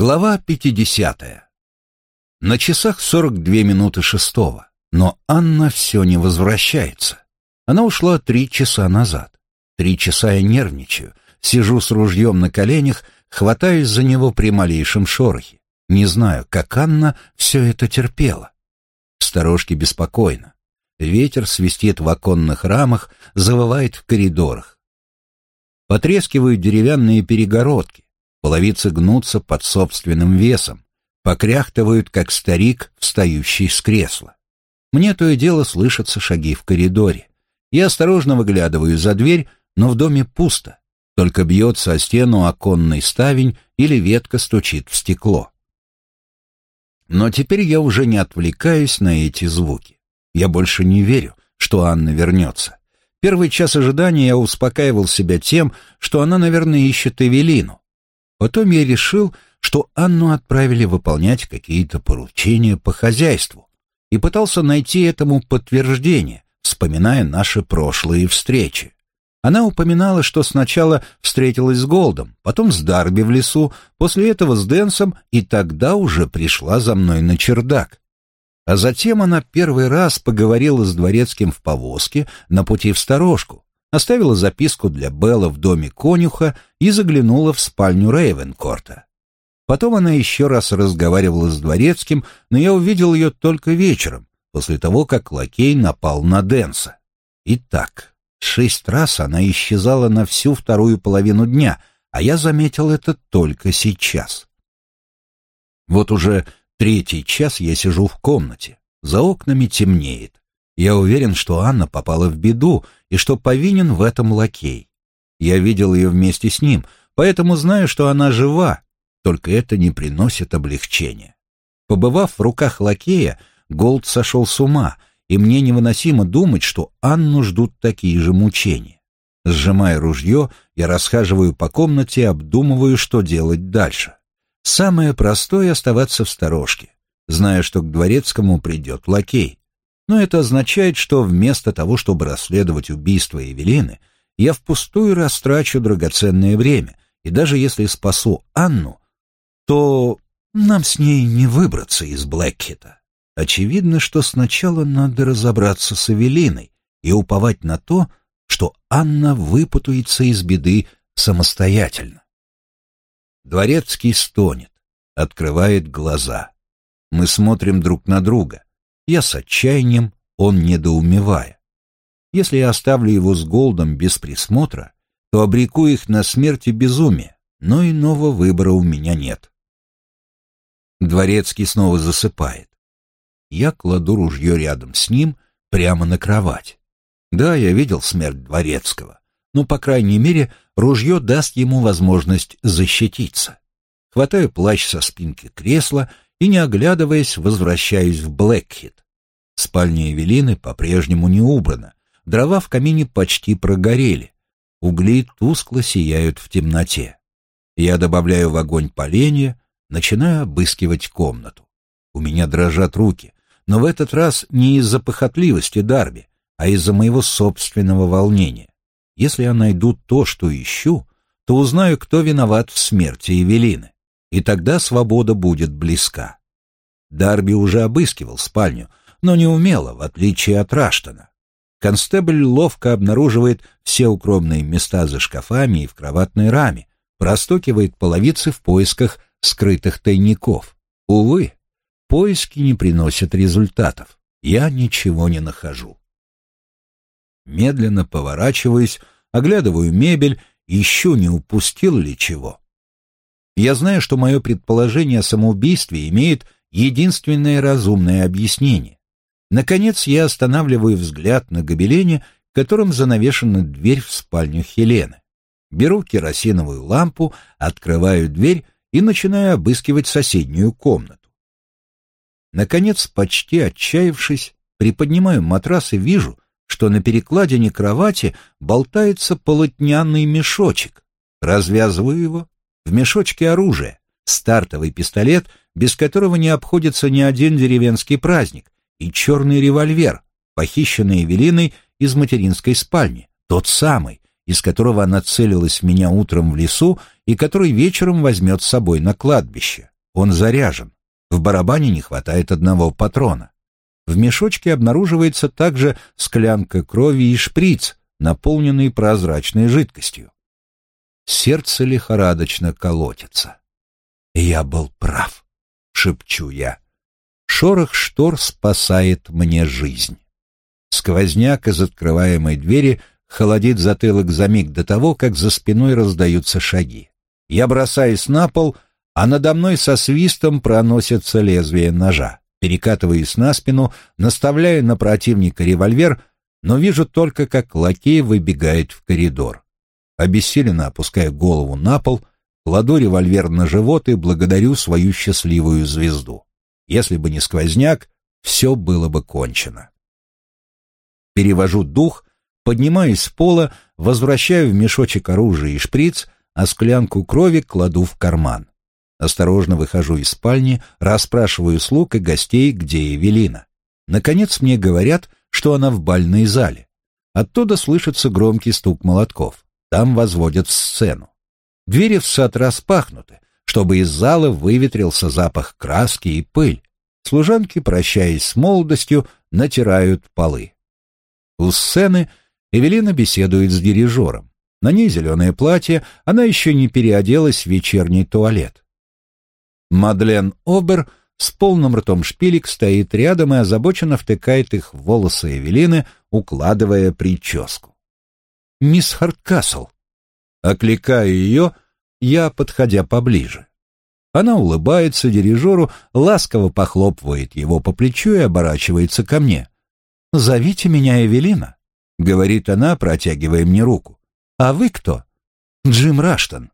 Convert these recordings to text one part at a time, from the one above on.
Глава 50. На часах 42 минуты шестого, но Анна все не возвращается. Она ушла три часа назад. Три часа я нервничаю, сижу с ружьем на коленях, хватаюсь за него при малейшем шорохе. Не знаю, как Анна все это терпела. В сторожке беспокойно. Ветер свистит в оконных рамах, завывает в коридорах. Потрескивают деревянные перегородки, половицы гнутся под собственным весом, покряхтывают, как старик, встающий с кресла. Мне то и дело слышатся шаги в коридоре. Я осторожно выглядываю за дверь, но в доме пусто, только бьется о стену оконный ставень или ветка стучит в стекло. Но теперь я уже не отвлекаюсь на эти звуки. Я больше не верю, что Анна вернется. Первый час ожидания я успокаивал себя тем, что она, наверное, ищет Эвелину. Потом я решил, что Анну отправили выполнять какие-то поручения по хозяйству и пытался найти этому подтверждение, вспоминая наши прошлые встречи. Она упоминала, что сначала встретилась с Голдом, потом с Дарби в лесу, после этого с Дэнсом, и тогда уже пришла за мной на чердак. А затем она первый раз поговорила с дворецким в повозке на пути в сторожку, оставила записку для Белла в доме конюха и заглянула в спальню Рейвенкорта. Потом она еще раз разговаривала с дворецким, но я увидел ее только вечером, после того, как лакей напал на Дэнса. Итак, шесть раз она исчезала на всю вторую половину дня, а я заметил это только сейчас. Вот уже Третий час я сижу в комнате. За окнами темнеет. Я уверен, что Анна попала в беду и что повинен в этом лакей. Я видел ее вместе с ним, поэтому знаю, что она жива, только это не приносит облегчения. Побывав в руках лакея, Голд сошел с ума, и мне невыносимо думать, что Анну ждут такие же мучения. Сжимая ружье, я расхаживаю по комнате, обдумываю, что делать дальше. Самое простое — оставаться в сторожке, зная, что к дворецкому придет лакей. Но это означает, что вместо того, чтобы расследовать убийство Евелины, я впустую растрачу драгоценное время, и даже если спасу Анну, то нам с ней не выбраться из Блэкхита. Очевидно, что сначала надо разобраться с Эвелиной и уповать на то, что Анна выпутается из беды самостоятельно. Дворецкий стонет, открывает глаза. Мы смотрим друг на друга. Я с отчаянием, он недоумевая. Если я оставлю его с Голдом без присмотра, то обреку их на смерть и безумие, но иного выбора у меня нет. Дворецкий снова засыпает. Я кладу ружье рядом с ним, прямо на кровать. Да, я видел смерть Дворецкого, но, по крайней мере, ружье даст ему возможность защититься. Хватаю плащ со спинки кресла и, не оглядываясь, возвращаюсь в Блэкхит. Спальня Эвелины по-прежнему не убрана, дрова в камине почти прогорели, угли тускло сияют в темноте. Я добавляю в огонь поленья, начинаю обыскивать комнату. У меня дрожат руки, но в этот раз не из-за похотливости Дарби, а из-за моего собственного волнения. Если я найду то, что ищу, то узнаю, кто виноват в смерти Евелины, и тогда свобода будет близка. Дарби уже обыскивал спальню, но не умело, в отличие от Раштона. Констебль ловко обнаруживает все укромные места за шкафами и в кроватной раме, простукивает половицы в поисках скрытых тайников. Увы, поиски не приносят результатов. Я ничего не нахожу медленно поворачиваюсь, оглядываю мебель, ищу, не упустил ли чего. Я знаю, что мое предположение о самоубийстве имеет единственное разумное объяснение. Наконец я останавливаю взгляд на гобелене, которым занавешена дверь в спальню Хелены. Беру керосиновую лампу, открываю дверь и начинаю обыскивать соседнюю комнату. Наконец, почти отчаявшись, приподнимаю матрас и вижу, что на перекладине кровати болтается полотняный мешочек. Развязываю его. В мешочке оружие, стартовый пистолет, без которого не обходится ни один деревенский праздник, и черный револьвер, похищенный Эвелиной из материнской спальни, тот самый, из которого она целилась в меня утром в лесу и который вечером возьмет с собой на кладбище. Он заряжен. В барабане не хватает одного патрона. В мешочке обнаруживается также склянка крови и шприц, наполненный прозрачной жидкостью. Сердце лихорадочно колотится. Я был прав, шепчу я. Шорох штор спасает мне жизнь. Сквозняк из открываемой двери холодит затылок за миг до того, как за спиной раздаются шаги. Я бросаюсь на пол, а надо мной со свистом проносится лезвие ножа. Перекатываюсь на спину, наставляю на противника револьвер, но вижу только, как лакей выбегает в коридор. Обессиленно опускаю голову на пол, кладу револьвер на живот и благодарю свою счастливую звезду. Если бы не сквозняк, все было бы кончено. Перевожу дух, поднимаюсь с пола, возвращаю в мешочек оружие и шприц, а склянку крови кладу в карман. Осторожно выхожу из спальни, расспрашиваю слуг и гостей, где Эвелина. Наконец мне говорят, что она в бальной зале. Оттуда слышится громкий стук молотков. Там возводят сцену. Двери в сад распахнуты, чтобы из зала выветрился запах краски и пыль. Служанки, прощаясь с молодостью, натирают полы. У сцены Эвелина беседует с дирижером. На ней зеленое платье, она еще не переоделась в вечерний туалет. Мадлен Обер с полным ртом шпилек стоит рядом и озабоченно втыкает их в волосы Эвелины, укладывая прическу. «Мисс Харткасл!» Окликаю ее, я, подходя поближе. Она улыбается дирижеру, ласково похлопывает его по плечу и оборачивается ко мне. «Зовите меня Эвелина», — говорит она, протягивая мне руку. «А вы кто?» «Джим Раштон».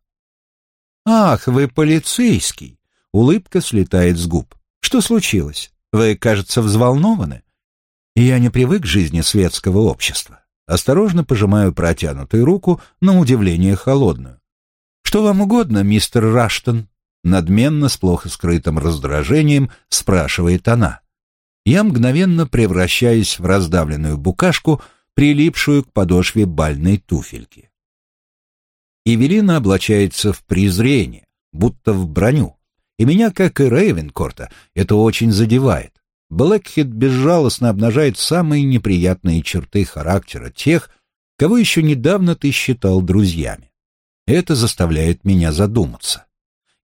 «Ах, вы полицейский!» Улыбка слетает с губ. «Что случилось? Вы, кажется, взволнованы?» Я не привык к жизни светского общества. Осторожно пожимаю протянутую руку, на удивление холодную. «Что вам угодно, мистер Раштон?» Надменно, с плохо скрытым раздражением, спрашивает она. Я мгновенно превращаюсь в раздавленную букашку, прилипшую к подошве бальной туфельки. Эвелина облачается в презрение, будто в броню, и меня, как и Рейвенкорта, это очень задевает. Блэкхед безжалостно обнажает самые неприятные черты характера тех, кого еще недавно ты считал друзьями. Это заставляет меня задуматься.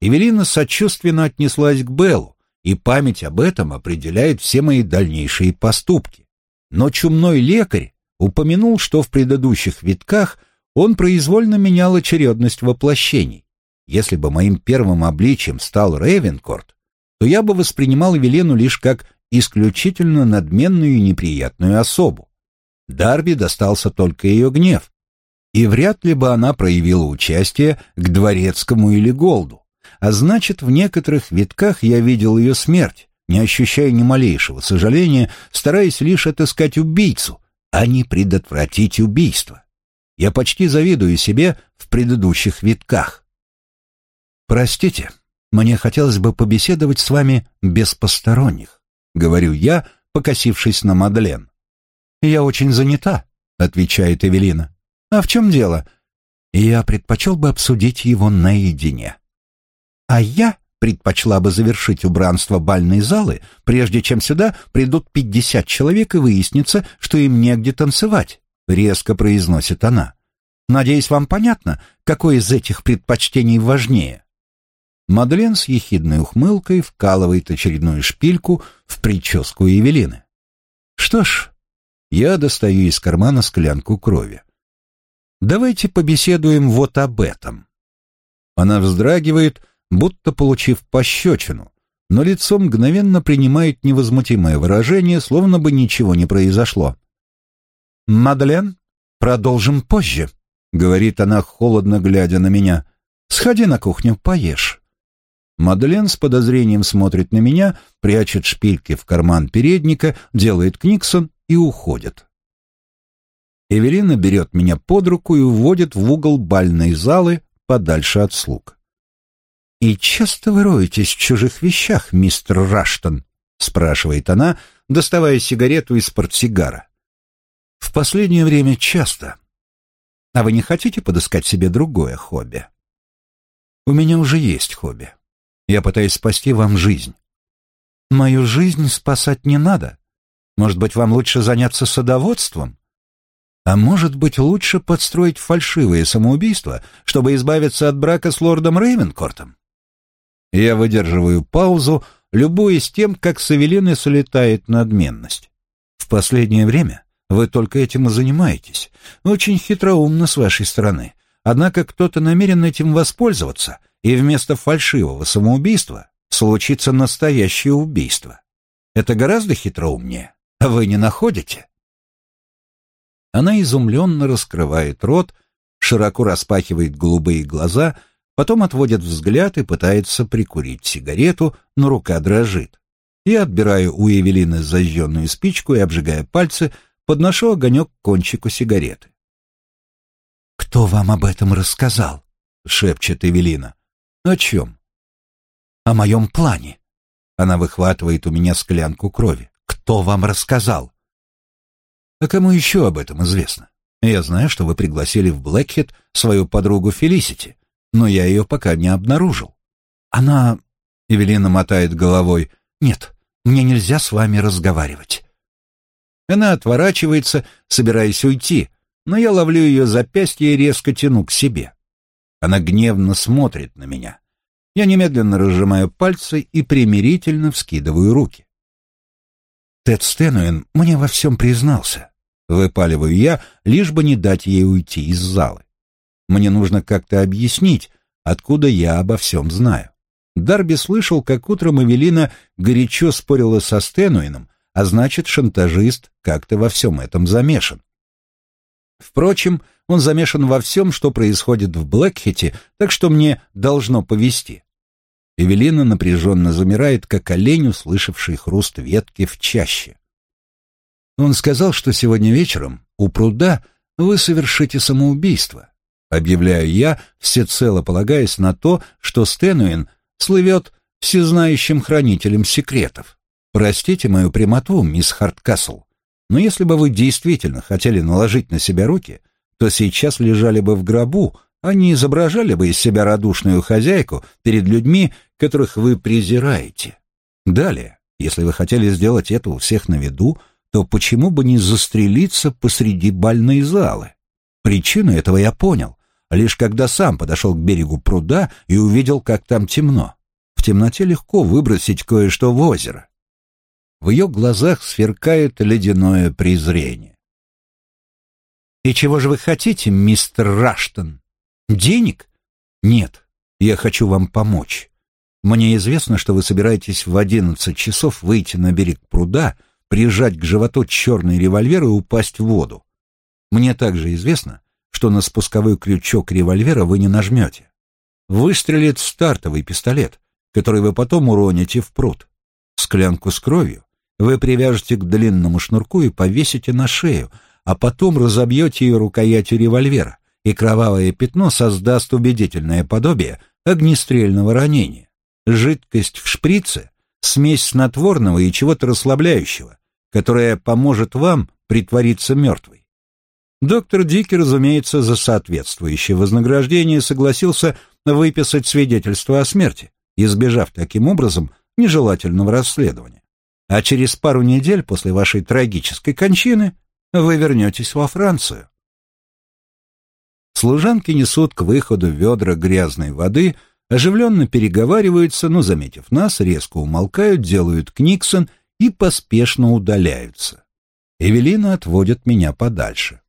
Эвелина сочувственно отнеслась к Беллу, и память об этом определяет все мои дальнейшие поступки. Но чумной лекарь упомянул, что в предыдущих витках он произвольно менял очередность воплощений. Если бы моим первым обличием стал Рейвенкорт, то я бы воспринимал Велену лишь как исключительно надменную и неприятную особу. Дарби достался только ее гнев, и вряд ли бы она проявила участие к Дворецкому или Голду. А значит, в некоторых витках я видел ее смерть, не ощущая ни малейшего сожаления, стараясь лишь отыскать убийцу, а не предотвратить убийство. Я почти завидую себе в предыдущих витках. «Простите, мне хотелось бы побеседовать с вами без посторонних», — говорю я, покосившись на Мадлен. «Я очень занята», — отвечает Эвелина. «А в чем дело?» «Я предпочел бы обсудить его наедине». «А я предпочла бы завершить убранство бальной залы, прежде чем сюда придут пятьдесят человек и выяснится, что им негде танцевать», — резко произносит она. «Надеюсь, вам понятно, какое из этих предпочтений важнее?» Мадлен с ехидной ухмылкой вкалывает очередную шпильку в прическу Евелины. Что ж, я достаю из кармана склянку крови. Давайте побеседуем вот об этом. Она вздрагивает, будто получив пощечину, но лицо мгновенно принимает невозмутимое выражение, словно бы ничего не произошло. «Мадлен, продолжим позже», — говорит она, холодно глядя на меня. «Сходи на кухню, поешь». Мадлен с подозрением смотрит на меня, прячет шпильки в карман передника, делает книксон и уходит. Эвелина берет меня под руку и уводит в угол бальной залы подальше от слуг. «И часто вы роетесь в чужих вещах, мистер Раштон?» — спрашивает она, доставая сигарету из портсигара. «В последнее время часто. А вы не хотите подыскать себе другое хобби?» «У меня уже есть хобби. Я пытаюсь спасти вам жизнь». «Мою жизнь спасать не надо. Может быть, вам лучше заняться садоводством?» А может быть, лучше подстроить фальшивое самоубийство, чтобы избавиться от брака с лордом Рейвенкортом? Я выдерживаю паузу, любуясь тем, как с Эвелины слетает надменность. В последнее время вы только этим и занимаетесь. Очень хитроумно с вашей стороны. Однако кто-то намерен этим воспользоваться, и вместо фальшивого самоубийства случится настоящее убийство. Это гораздо хитроумнее. А вы не находите? Она изумленно раскрывает рот, широко распахивает голубые глаза, потом отводит взгляд и пытается прикурить сигарету, но рука дрожит. Я отбираю у Эвелины зажженную спичку и, обжигая пальцы, подношу огонек к кончику сигареты. «Кто вам об этом рассказал?» — шепчет Эвелина. «О чем?» «О моем плане». Она выхватывает у меня склянку крови. «Кто вам рассказал?» А кому еще об этом известно? Я знаю, что вы пригласили в Блэкхед свою подругу Фелисити, но я ее пока не обнаружил. Она... Эвелина мотает головой. Нет, мне нельзя с вами разговаривать. Она отворачивается, собираясь уйти, но я ловлю ее запястье и резко тяну к себе. Она гневно смотрит на меня. Я немедленно разжимаю пальцы и примирительно вскидываю руки. Тед Стэнуэн мне во всем признался. Выпаливаю я, лишь бы не дать ей уйти из залы. Мне нужно как-то объяснить, откуда я обо всем знаю. Дарби слышал, как утром Эвелина горячо спорила со Стенуином, а значит, шантажист как-то во всем этом замешан. Впрочем, он замешан во всем, что происходит в Блэкхете, так что мне должно повести. Эвелина напряженно замирает, как олень, услышавший хруст ветки в чаще. Он сказал, что сегодня вечером у пруда вы совершите самоубийство. Объявляю я, всецело полагаясь на то, что Стэнуин слывет всезнающим хранителем секретов. Простите мою прямоту, мисс Харткасл, но если бы вы действительно хотели наложить на себя руки, то сейчас лежали бы в гробу, а не изображали бы из себя радушную хозяйку перед людьми, которых вы презираете. Далее, если вы хотели сделать это у всех на виду, то почему бы не застрелиться посреди бальной залы? Причину этого я понял, лишь когда сам подошел к берегу пруда и увидел, как там темно. В темноте легко выбросить кое-что в озеро. В ее глазах сверкает ледяное презрение. «И чего же вы хотите, мистер Раштон? Денег? Нет, я хочу вам помочь. Мне известно, что вы собираетесь в одиннадцать часов выйти на берег пруда — прижать к животу черный револьвер и упасть в воду. Мне также известно, что на спусковой крючок револьвера вы не нажмете. Выстрелит стартовый пистолет, который вы потом уроните в пруд. Склянку с кровью вы привяжете к длинному шнурку и повесите на шею, а потом разобьете ее рукоятью револьвера, и кровавое пятно создаст убедительное подобие огнестрельного ранения. Жидкость в шприце — смесь снотворного и чего-то расслабляющего, которая поможет вам притвориться мертвой. Доктор Дики, разумеется, за соответствующее вознаграждение согласился выписать свидетельство о смерти, избежав таким образом нежелательного расследования. А через пару недель после вашей трагической кончины вы вернетесь во Францию. Служанки несут к выходу ведра грязной воды, оживленно переговариваются, но, заметив нас, резко умолкают, делают книксон и поспешно удаляются. Эвелина отводит меня подальше.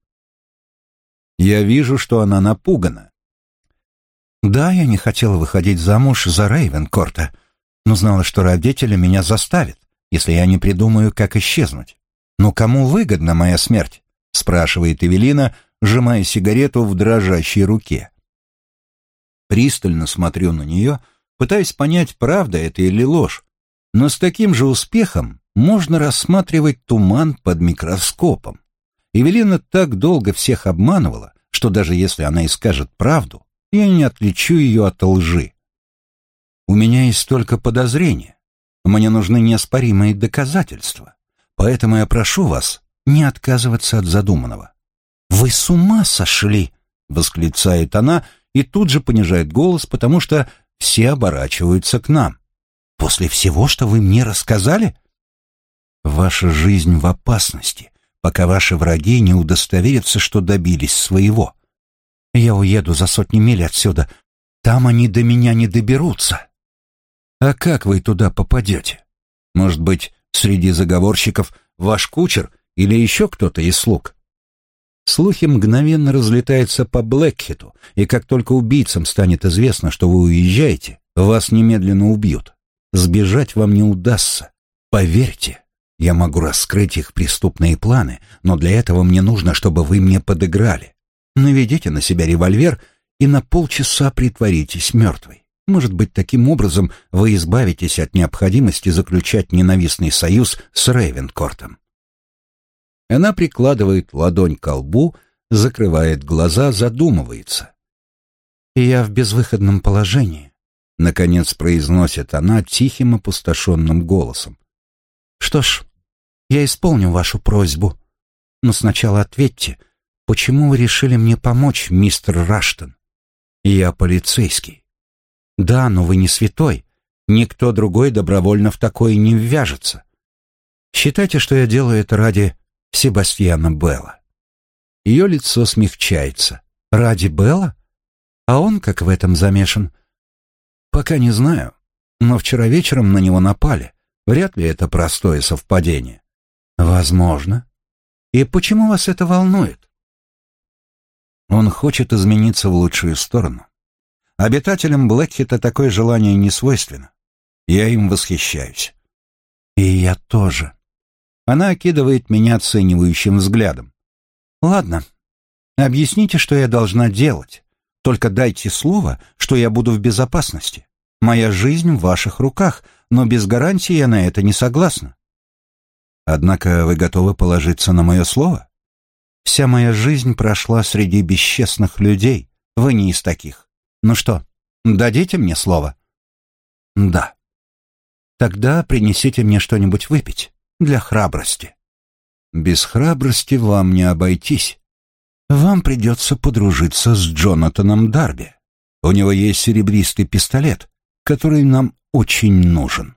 Я вижу, что она напугана. Да, я не хотела выходить замуж за Рейвенкорта, но знала, что родители меня заставят, если я не придумаю, как исчезнуть. Но кому выгодна моя смерть? спрашивает Эвелина, сжимая сигарету в дрожащей руке. Пристально смотрю на нее, пытаясь понять, правда это или ложь, но с таким же успехом можно рассматривать туман под микроскопом. Эвелина так долго всех обманывала, что даже если она и скажет правду, я не отличу ее от лжи. У меня есть только подозрения. Мне нужны неоспоримые доказательства. Поэтому я прошу вас не отказываться от задуманного. «Вы с ума сошли!» — восклицает она и тут же понижает голос, потому что все оборачиваются к нам. После всего, что вы мне рассказали? Ваша жизнь в опасности, пока ваши враги не удостоверятся, что добились своего. Я уеду за сотни миль отсюда. Там они до меня не доберутся. А как вы туда попадете? Может быть, среди заговорщиков ваш кучер или еще кто-то из слуг? Слухи мгновенно разлетаются по Блэкхиту, и как только убийцам станет известно, что вы уезжаете, вас немедленно убьют. Сбежать вам не удастся. Поверьте, я могу раскрыть их преступные планы, но для этого мне нужно, чтобы вы мне подыграли. Наведите на себя револьвер и на полчаса притворитесь мертвой. Может быть, таким образом вы избавитесь от необходимости заключать ненавистный союз с Рейвенкортом. Она прикладывает ладонь к лбу, закрывает глаза, задумывается. «Я в безвыходном положении», — наконец произносит она тихим опустошенным голосом. «Что ж, я исполню вашу просьбу, но сначала ответьте, почему вы решили мне помочь, мистер Раштон? Я полицейский. Да, но вы не святой. Никто другой добровольно в такое не ввяжется. Считайте, что я делаю это ради Себастьяна Белла. Ее лицо смягчается. Ради Белла? А он как в этом замешан? Пока не знаю, но вчера вечером на него напали. Вряд ли это простое совпадение. Возможно. И почему вас это волнует? Он хочет измениться в лучшую сторону. Обитателям Блэкхита такое желание не свойственно. Я им восхищаюсь. И я тоже. Она окидывает меня оценивающим взглядом. «Ладно, объясните, что я должна делать. Только дайте слово, что я буду в безопасности. Моя жизнь в ваших руках, но без гарантии я на это не согласна». «Однако вы готовы положиться на мое слово?» «Вся моя жизнь прошла среди бесчестных людей. Вы не из таких. Ну что, дадите мне слово?» «Да». «Тогда принесите мне что-нибудь выпить» для храбрости. Без храбрости вам не обойтись. Вам придется подружиться с Джонатаном Дарби. У него есть серебристый пистолет, который нам очень нужен.